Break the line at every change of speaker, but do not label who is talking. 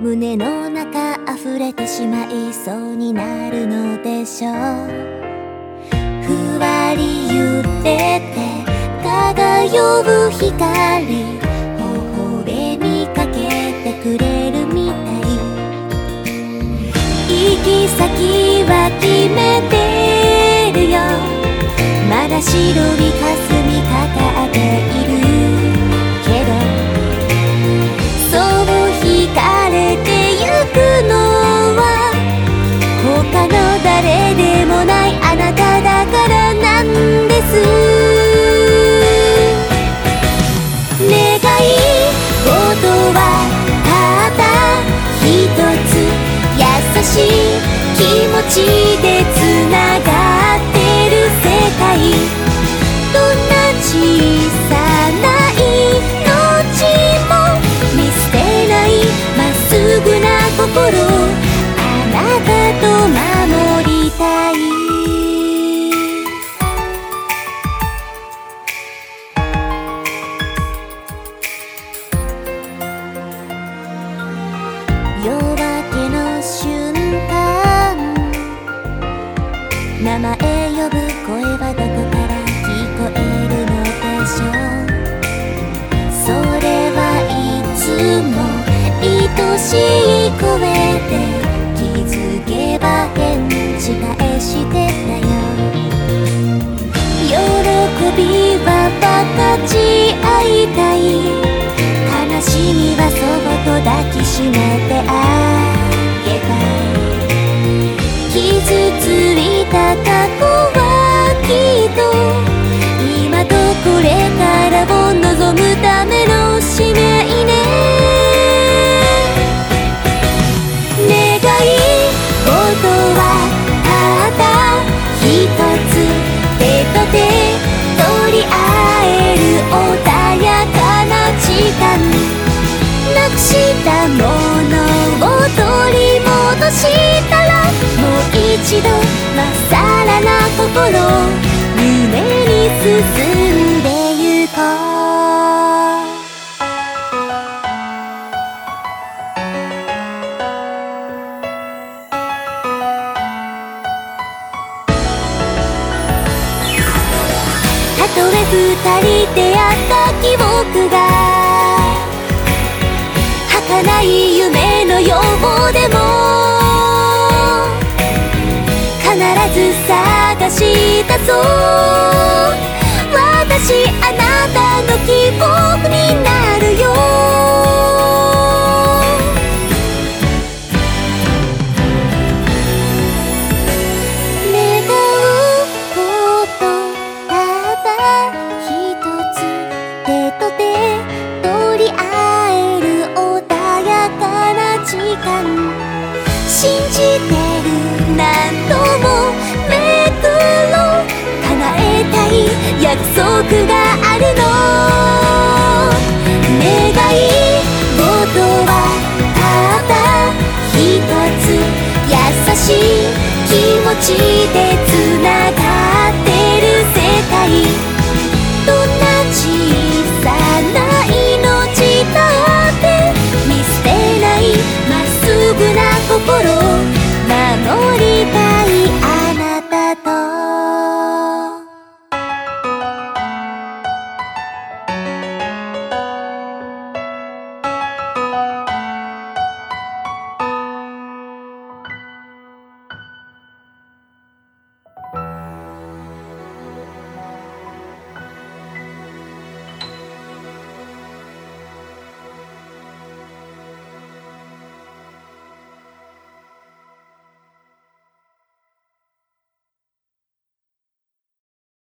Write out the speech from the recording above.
胸の中溢れてしまいそうになるのでしょう。ふわり揺れて漂う光微笑みかけてくれるみたい。行き先は決めてるよ。まだ白い霞かか誰でもないあなただからなんです。名前呼ぶ声はどこから聞こえるのでしょうそれはいつも愛しい声で気づけば返事返してたよ喜びは分かち合いたい悲しみはそっと抱きしめてあげたい。たとえ二人で会った記憶がそう私あなたの記憶になる。約束があるの。願い事はただ一つ優しい気持ちでつながってる世界。どんな小さな命だって見捨てないまっすぐな心。